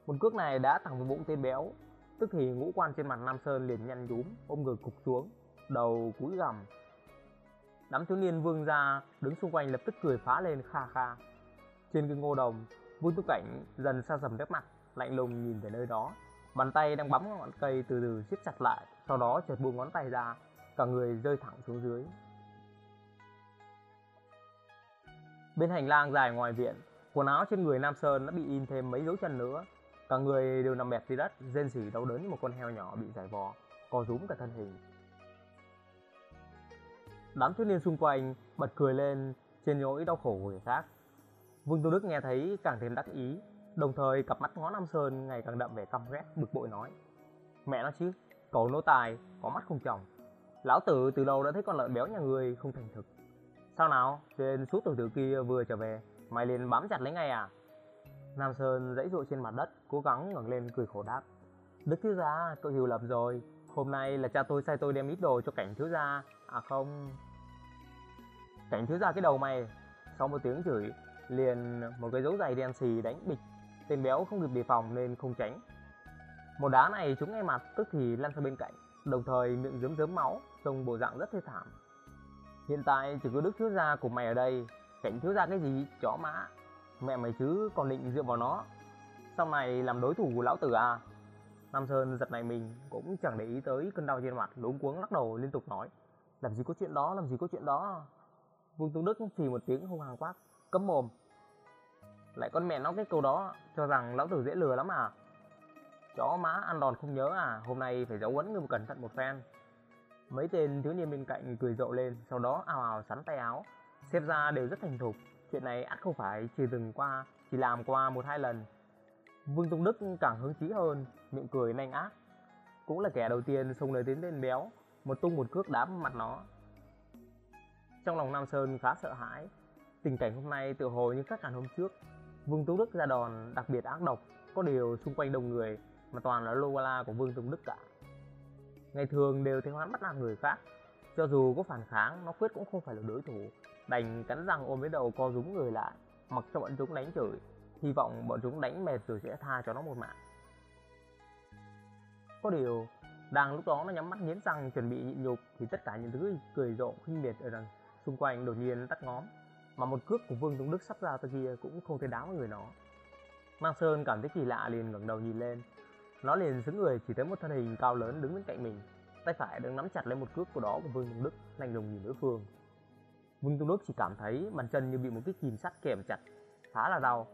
Một cước này đã thẳng vào bụng tên béo. Tức thì ngũ quan trên mặt nam sơn liền nhăn nhúm, ôm ngực cục xuống, đầu cúi gằm. Đám thiếu niên vương ra đứng xung quanh lập tức cười phá lên kha kha. Trên cây ngô đồng vương tu cảnh dần xa dầm nét mặt, lạnh lùng nhìn về nơi đó. Bàn tay đang bấm ngọn cây từ từ siết chặt lại, sau đó chợt buông ngón tay ra, cả người rơi thẳng xuống dưới. Bên hành lang dài ngoài viện, quần áo trên người nam sơn đã bị in thêm mấy dấu chân nữa. Cả người đều nằm bẹp dưới đất, rên rỉ đau đớn như một con heo nhỏ bị giải vò, co rúm cả thân hình. Đám thiếu niên xung quanh bật cười lên trên nỗi đau khổ của người khác vương tô đức nghe thấy càng thêm đắc ý, đồng thời cặp mắt ngó nam sơn ngày càng đậm vẻ căm ghét, bực bội nói, mẹ nó chứ, cậu nô tài, có mắt không chồng? Lão tử từ đầu đã thấy con lợn béo nhà người không thành thực. Sao nào, tên suốt tử tử kia vừa trở về, mày liền bám chặt lấy ngay à? Nam sơn dãy dụa trên mặt đất, cố gắng ngẩng lên cười khổ đáp, đức thiếu gia tôi hiểu lầm rồi, hôm nay là cha tôi sai tôi đem ít đồ cho cảnh thiếu gia à không? Cảnh thiếu gia cái đầu mày, sau một tiếng chửi liền một cái dấu giày đen xì đánh bịch. Tên béo không kịp đề phòng nên không tránh. Một đá này trúng ngay mặt, tức thì lăn sang bên cạnh, đồng thời miệng dớm dớm máu, trông bộ dạng rất thê thảm. Hiện tại chỉ có đức thiếu gia của mày ở đây. Cảnh thiếu gia cái gì? Chó mã mẹ mày chứ còn định dựa vào nó. Sau này làm đối thủ của lão tử à? Nam sơn giật này mình, cũng chẳng để ý tới cơn đau trên mặt, luống cuống lắc đầu liên tục nói. Làm gì có chuyện đó, làm gì có chuyện đó. Vương tú đức phì một tiếng hung hăng quát cấm mồm. Lại con mẹ nó cái câu đó, cho rằng lão tử dễ lừa lắm à? Chó má ăn đòn không nhớ à? Hôm nay phải giáo huấn người cẩn thận một phen. Mấy tên thiếu niên bên cạnh cười rộ lên, sau đó ào ào sắn tay áo. Xem ra đều rất thành thục. Chuyện này ắt không phải chỉ dừng qua, chỉ làm qua một hai lần. Vương tùng đức càng hứng chí hơn, miệng cười nanh ác. Cũng là kẻ đầu tiên xông lời đến tên béo, một tung một cước đá mặt nó. Trong lòng nam sơn khá sợ hãi tình cảnh hôm nay tự hồ như các hẳn hôm trước. Vương tú đức ra đòn đặc biệt ác độc, có điều xung quanh đông người mà toàn là lô la của vương tùng đức cả. Ngày thường đều thấy hoán bắt nạt người khác, cho dù có phản kháng, nó quyết cũng không phải là đối thủ. Đành cắn răng ôm lấy đầu co rúm người lại, mặc cho bọn chúng đánh chửi. Hy vọng bọn chúng đánh mệt rồi sẽ tha cho nó một mạng. Có điều, đang lúc đó nó nhắm mắt nghiến răng chuẩn bị nhịn nhục thì tất cả những thứ cười rộ khinh miệt ở đằng xung quanh đột nhiên tắt ngóm mà một cước của vương tùng đức sắp ra tới kia cũng không thể đá vào người nó. Mang sơn cảm thấy kỳ lạ liền ngẩng đầu nhìn lên. Nó liền xứng người chỉ thấy một thân hình cao lớn đứng bên cạnh mình. Tay phải đang nắm chặt lấy một cước của đó của vương tùng đức lạnh lùng nhìn đối phương. Vương tùng đức chỉ cảm thấy bàn chân như bị một cái kìm sắt kèm chặt khá là đau.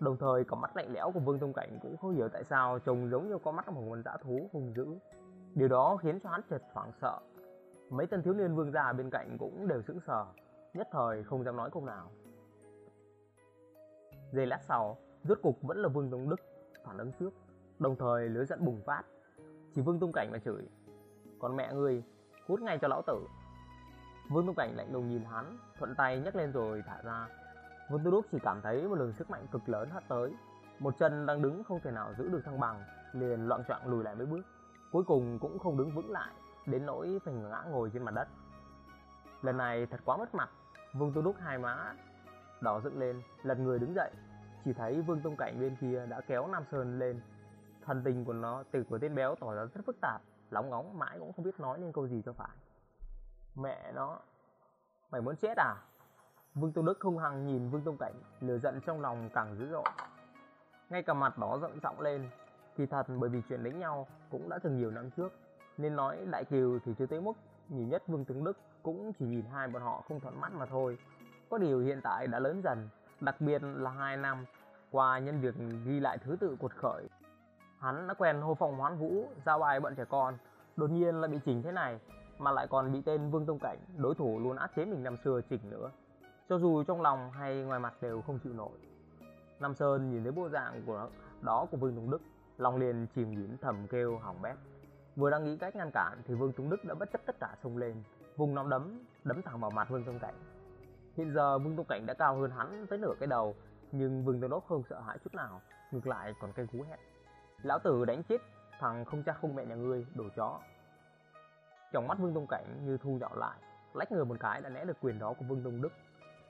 Đồng thời có mắt lạnh lẽo của Vương Tông Cảnh cũng không hiểu tại sao trông giống như có mắt của một con dã thú hung dữ. Điều đó khiến cho hắn chợt hoảng sợ. Mấy tên thiếu niên vương gia bên cạnh cũng đều sững sờ, nhất thời không dám nói câu nào. Giây lát sau, rốt cục vẫn là Vương Tông Đức phản ứng trước, đồng thời lửa giận bùng phát. Chỉ Vương Tông Cảnh mà chửi, còn mẹ ngươi, hút ngay cho lão tử. Vương Tông Cảnh lạnh lùng nhìn hắn, thuận tay nhấc lên rồi thả ra. Vương Tư Đúc chỉ cảm thấy một luồng sức mạnh cực lớn hất tới, một chân đang đứng không thể nào giữ được thăng bằng, liền loạn choạng lùi lại mấy bước, cuối cùng cũng không đứng vững lại, đến nỗi phải ngã ngồi trên mặt đất. Lần này thật quá mất mặt, Vương tu Đúc hai má đỏ dựng lên, lật người đứng dậy, chỉ thấy Vương Tông Cảnh bên kia đã kéo Nam Sơn lên. Thần tình của nó, từ của tên béo tỏ ra rất phức tạp, lóng ngóng mãi cũng không biết nói nên câu gì cho phải. Mẹ nó, mày muốn chết à? Vương Tông Đức không hằng nhìn Vương Tông Cảnh, lửa giận trong lòng càng dữ dội. Ngay cả mặt đó giận trọng lên, thì thật bởi vì chuyện đánh nhau cũng đã từng nhiều năm trước, nên nói đại kiều thì chưa tới mức, nhìn nhất Vương Tông Đức cũng chỉ nhìn hai bọn họ không thuận mắt mà thôi. Có điều hiện tại đã lớn dần, đặc biệt là hai năm qua nhân việc ghi lại thứ tự cuộc khởi. Hắn đã quen hô phong hoán vũ, giao bài bọn trẻ con, đột nhiên lại bị chỉnh thế này, mà lại còn bị tên Vương Tông Cảnh, đối thủ luôn áp chế mình năm xưa chỉnh nữa. Cho dù trong lòng hay ngoài mặt đều không chịu nổi. Nam Sơn nhìn thấy bộ dạng của đó của Vương Tông Đức, lòng liền chìm nghỉm thầm kêu hỏng bét. Vừa đang nghĩ cách ngăn cản thì Vương Tông Đức đã bất chấp tất cả xông lên, vùng nắm đấm, đấm thẳng vào mặt Vương Tông Cảnh. Hiện giờ Vương Tông Cảnh đã cao hơn hắn tới nửa cái đầu, nhưng Vương Tông Đốc không sợ hãi chút nào, ngược lại còn cây cú hét. Lão tử đánh chết thằng không cha không mẹ nhà ngươi, đổ chó. Trong mắt Vương Tông Cảnh như thu nhỏ lại, lách người một cái đã né được quyền đó của Vương Tông Đức,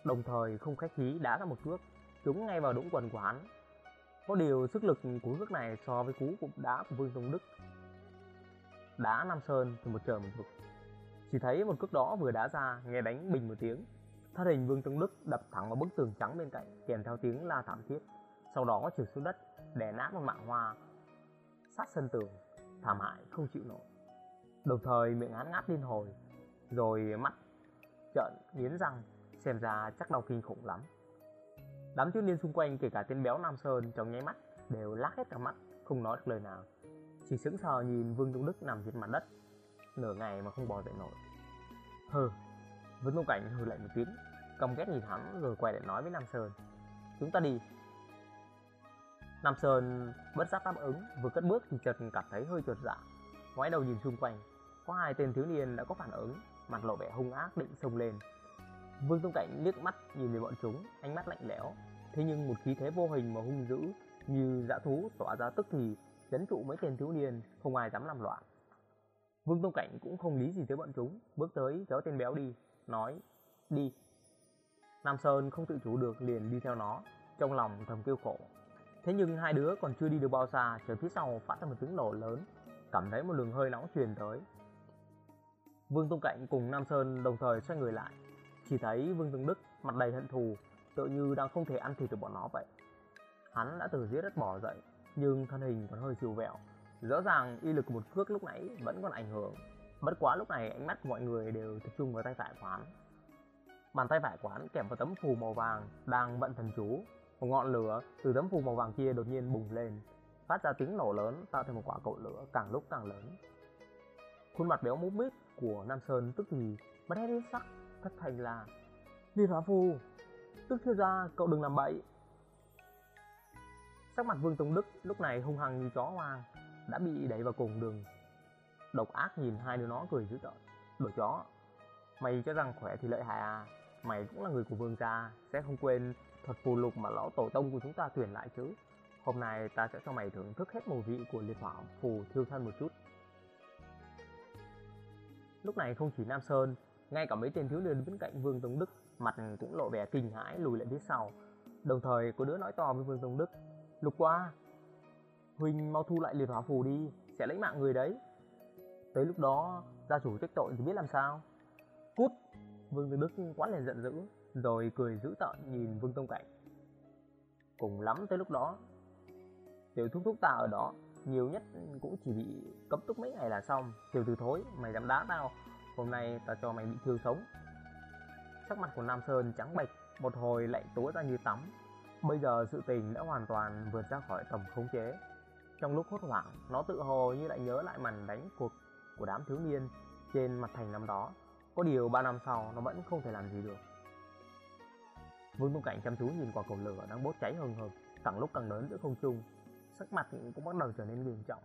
đồng thời không khách khí đá ra một cước, trúng ngay vào đũng quần của hắn. Có điều sức lực của cước này so với cú của đá của Vương Tông Đức đá Nam Sơn thì một trời một vực. Chỉ thấy một cước đó vừa đá ra, nghe đánh bình một tiếng, thân hình Vương Tông Đức đập thẳng vào bức tường trắng bên cạnh, kèm theo tiếng la thảm thiết. Sau đó trượt xuống đất, đè nát một mạng hoa sát sân tường, thảm hại không chịu nổi. Đồng thời miệng hắn ngáp liên hồi, rồi mắt trợn nghiến răng, xem ra chắc đau kinh khủng lắm. Đám thiếu niên xung quanh kể cả tên béo Nam Sơn trong nháy mắt đều lắc hết cả mắt, không nói được lời nào. Chỉ sững sờ nhìn Vương trung Đức nằm trên mặt đất, nửa ngày mà không bò dậy nổi. Hừ, Vương Tông Cảnh hừ lại một tiếng, căm ghét nhìn hắn rồi quay lại nói với Nam Sơn. Chúng ta đi. Nam Sơn bất giác đáp ứng, vừa cất bước thì chợt cảm thấy hơi trượt dạ. Ngoái đầu nhìn xung quanh, có hai tên thiếu niên đã có phản ứng, mặt lộ vẻ hung ác định xông lên. Vương Tông Cảnh liếc mắt nhìn về bọn chúng, ánh mắt lạnh lẽo, thế nhưng một khí thế vô hình mà hung dữ như dã thú tỏa ra tức thì chấn trụ mấy tên thiếu niên, không ai dám làm loạn. Vương Tông Cảnh cũng không lý gì tới bọn chúng, bước tới kéo tên béo đi, nói, đi. Nam Sơn không tự chủ được liền đi theo nó, trong lòng thầm kêu khổ. Thế nhưng hai đứa còn chưa đi được bao xa, trời phía sau phát ra một tiếng nổ lớn, cảm thấy một luồng hơi nóng truyền tới. Vương Tông Cảnh cùng Nam Sơn đồng thời xoay người lại, chỉ thấy Vương Tông Đức mặt đầy hận thù, tự như đang không thể ăn thịt được bọn nó vậy. Hắn đã từ dưới đất bỏ dậy, nhưng thân hình còn hơi siêu vẹo. Rõ ràng y lực của một cước lúc nãy vẫn còn ảnh hưởng. Bất quá lúc này ánh mắt của mọi người đều tập trung vào tay phải quán. Bàn tay phải của hắn kèm vào tấm phù màu vàng đang vận thần chú. Một ngọn lửa từ tấm phù màu vàng kia đột nhiên bùng lên, phát ra tiếng nổ lớn tạo thành một quả cầu lửa càng lúc càng lớn. Khuôn mặt béo múp mít của Nam Sơn tức thì mất hết hết sắc, thất thành là Liên hóa phù, tức thiếu ra cậu đừng làm bậy. Sắc mặt Vương Tông Đức lúc này hung hăng như chó hoang, đã bị đẩy vào cùng đường. Độc ác nhìn hai đứa nó cười dữ tợn. Đồ chó, mày cho rằng khỏe thì lợi hại à? Mày cũng là người của vương gia, sẽ không quên thuật phù lục mà lão tổ tông của chúng ta tuyển lại chứ. Hôm nay ta sẽ cho mày thưởng thức hết mùi vị của liệt hỏa phù thiêu thân một chút. Lúc này không chỉ Nam Sơn, ngay cả mấy tên thiếu niên bên cạnh Vương Tông Đức mặt cũng lộ vẻ kinh hãi lùi lại phía sau. Đồng thời có đứa nói to với Vương Tông Đức, lục qua, Huynh mau thu lại liệt hóa phù đi, sẽ lấy mạng người đấy. Tới lúc đó, gia chủ trách tội thì biết làm sao. Cút! Vương Tông Đức quát lên giận dữ, rồi cười dữ tợn nhìn Vương Tông Cảnh. Cùng lắm tới lúc đó, tiểu thúc thúc ta ở đó, nhiều nhất cũng chỉ bị cấm túc mấy ngày là xong. Tiểu từ thối, mày dám đá tao, hôm nay tao cho mày bị thương sống. Sắc mặt của Nam Sơn trắng bệch, một hồi lại túa ra như tắm. Bây giờ sự tình đã hoàn toàn vượt ra khỏi tầm khống chế. Trong lúc hốt hoảng, nó tự hồ như lại nhớ lại màn đánh cuộc của đám thiếu niên trên mặt thành năm đó. Có điều 3 năm sau nó vẫn không thể làm gì được. Vương Tung Cảnh chăm chú nhìn quả cầu lửa đang bốc cháy hừng hực, càng lúc càng lớn giữa không trung, sắc mặt cũng bắt đầu trở nên nghiêm trọng.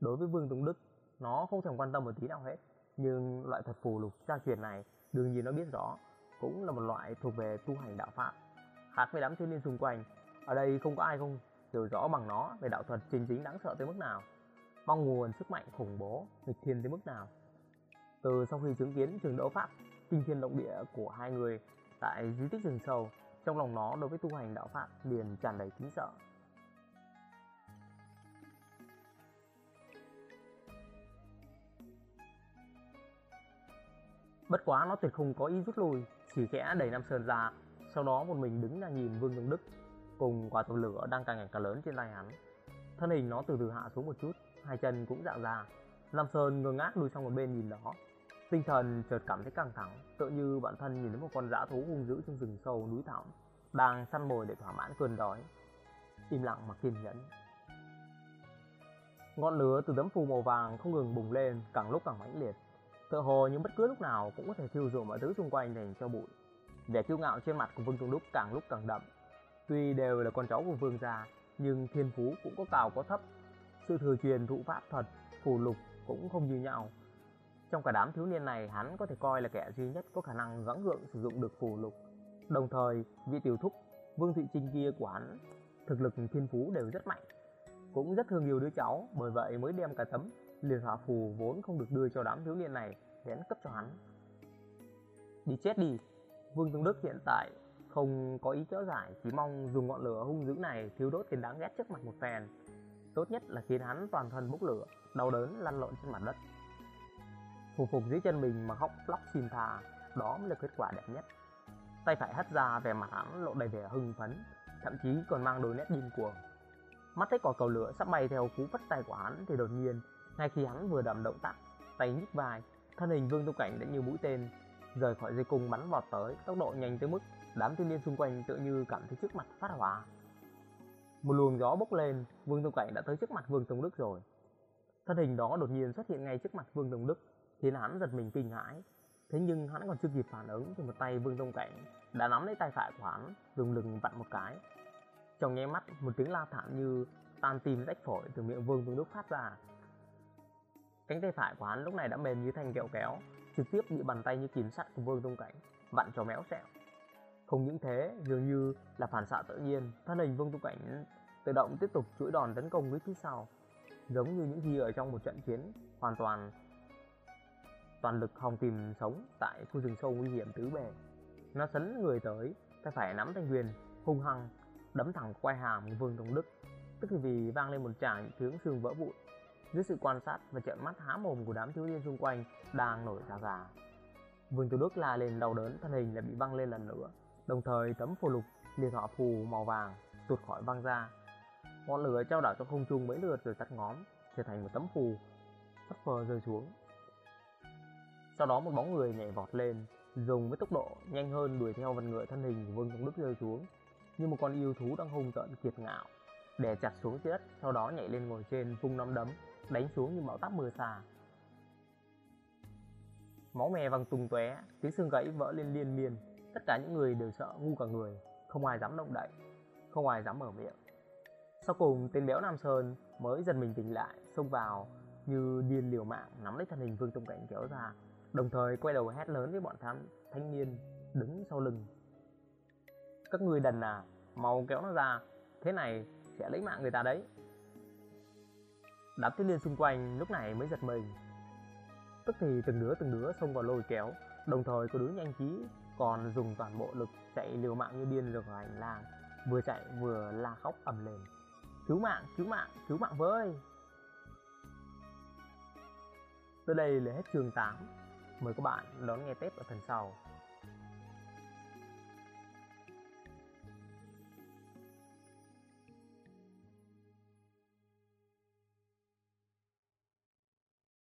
Đối với Vương Tùng Đức, nó không thèm quan tâm một tí nào hết, nhưng loại thuật phù lục gia truyền này đương nhiên nó biết rõ, cũng là một loại thuộc về tu hành đạo pháp. Khác với đám thiếu niên xung quanh, ở đây không có ai không hiểu rõ bằng nó về đạo thuật chính chính đáng sợ tới mức nào, mong nguồn sức mạnh khủng bố, nghịch thiên tới mức nào. Từ sau khi chứng kiến trường đấu pháp kinh thiên động địa của hai người tại di tích rừng sâu, trong lòng nó đối với tu hành đạo pháp liền tràn đầy kính sợ. Bất quá nó tuyệt không có ý rút lui, chỉ khẽ đẩy Nam Sơn ra, sau đó một mình đứng ra nhìn Vương dương Đức cùng quả cầu lửa đang càng ngày càng lớn trên tay hắn. Thân hình nó từ từ hạ xuống một chút, hai chân cũng dạng ra. lam Sơn ngơ ngác lùi sang một bên nhìn nó. Tinh thần chợt cảm thấy căng thẳng, tựa như bản thân nhìn thấy một con dã thú hung dữ trong rừng sâu núi thẳm, đang săn mồi để thỏa mãn cơn đói. Im lặng mà kiên nhẫn. Ngọn lửa từ tấm phù màu vàng không ngừng bùng lên, càng lúc càng mãnh liệt. Tựa hồ như bất cứ lúc nào cũng có thể thiêu rụi mọi thứ xung quanh thành cho bụi. Vẻ kiêu ngạo trên mặt của Vương Trung Đúc càng lúc càng đậm. Tuy đều là con cháu của Vương gia, nhưng thiên phú cũng có cao có thấp. Sự thừa truyền thụ pháp thuật, phù lục cũng không như nhau. Trong cả đám thiếu niên này, hắn có thể coi là kẻ duy nhất có khả năng gắng gượng sử dụng được phù lục. Đồng thời, vị tiểu thúc Vương thị Trinh kia của hắn, thực lực thiên phú đều rất mạnh. Cũng rất thương yêu đứa cháu, bởi vậy mới đem cả tấm liền hỏa phù vốn không được đưa cho đám thiếu niên này đến cấp cho hắn. Đi chết đi, Vương Tông Đức hiện tại không có ý chữa giải chỉ mong dùng ngọn lửa hung dữ này thiếu đốt tên đáng ghét trước mặt một phen. Tốt nhất là khiến hắn toàn thân bốc lửa, đau đớn lăn lộn trên mặt đất. Phù phục dưới chân mình mà khóc lóc xin tha, đó mới là kết quả đẹp nhất. Tay phải hất ra vẻ mặt hắn lộ đầy vẻ hưng phấn, thậm chí còn mang đôi nét điên cuồng. Mắt thấy quả cầu lửa sắp bay theo cú vất tay của hắn thì đột nhiên, ngay khi hắn vừa đầm động tác, tay nhích vai, thân hình Vương Tu Cảnh đã như mũi tên rời khỏi dây cung bắn vọt tới, tốc độ nhanh tới mức đám thanh niên xung quanh tự như cảm thấy trước mặt phát hỏa. Một luồng gió bốc lên, Vương Tông Cảnh đã tới trước mặt Vương Tông Đức rồi. Thân hình đó đột nhiên xuất hiện ngay trước mặt Vương Tông Đức, khiến hắn giật mình kinh hãi. Thế nhưng hắn còn chưa kịp phản ứng thì một tay Vương Tông Cảnh đã nắm lấy tay phải của hắn, dùng lực vặn một cái. Trong nháy mắt, một tiếng la thảm như tan tim rách phổi từ miệng Vương Tông Đức phát ra. Cánh tay phải của hắn lúc này đã mềm như thanh kẹo kéo, trực tiếp bị bàn tay như kìm sắt của Vương Tông Cảnh vặn cho méo xẹo. Không những thế, dường như là phản xạ tự nhiên, thân hình Vương Tu Cảnh tự động tiếp tục chuỗi đòn tấn công với phía sau, giống như những gì ở trong một trận chiến hoàn toàn toàn lực hòng tìm sống tại khu rừng sâu nguy hiểm tứ bề. Nó sấn người tới, tay phải nắm thanh quyền, hung hăng đấm thẳng quay hàm của Vương Đồng Đức, tức vì vang lên một tràng tiếng xương vỡ vụn. Dưới sự quan sát và trợn mắt há mồm của đám thiếu niên xung quanh đang nổi da gà. Vương Tiểu Đức la lên đau đớn, thân hình lại bị văng lên lần nữa. Đồng thời tấm phù lục liệt hỏa phù màu vàng tuột khỏi văng ra. Ngọn lửa trao đảo trong không trung mấy lượt rồi tắt ngóm, trở thành một tấm phù phất phờ rơi xuống. Sau đó một bóng người nhảy vọt lên, dùng với tốc độ nhanh hơn đuổi theo vần ngựa thân hình của Vương Trọng Đức rơi xuống, như một con yêu thú đang hung tợn kiệt ngạo, đè chặt xuống dưới đất, sau đó nhảy lên ngồi trên vung nắm đấm, đánh xuống như bão táp mưa xà, Máu me văng tung tóe, tiếng xương gãy vỡ lên liên miên, tất cả những người đều sợ ngu cả người, không ai dám động đậy, không ai dám mở miệng. Sau cùng, tên béo Nam Sơn mới dần mình tỉnh lại, xông vào như điên liều mạng nắm lấy thân hình Vương Tông Cảnh kéo ra, đồng thời quay đầu hét lớn với bọn thám thanh niên đứng sau lưng. Các người đần à, mau kéo nó ra, thế này sẽ lấy mạng người ta đấy. Đám thanh niên xung quanh lúc này mới giật mình. Tức thì từng đứa từng đứa xông vào lôi kéo, đồng thời có đứa nhanh trí còn dùng toàn bộ lực chạy liều mạng như điên rồi vào hành lang, vừa chạy vừa la khóc ầm lên. Cứu mạng, cứu mạng, cứu mạng với! Tới đây là hết chương 8. Mời các bạn đón nghe tiếp ở phần sau.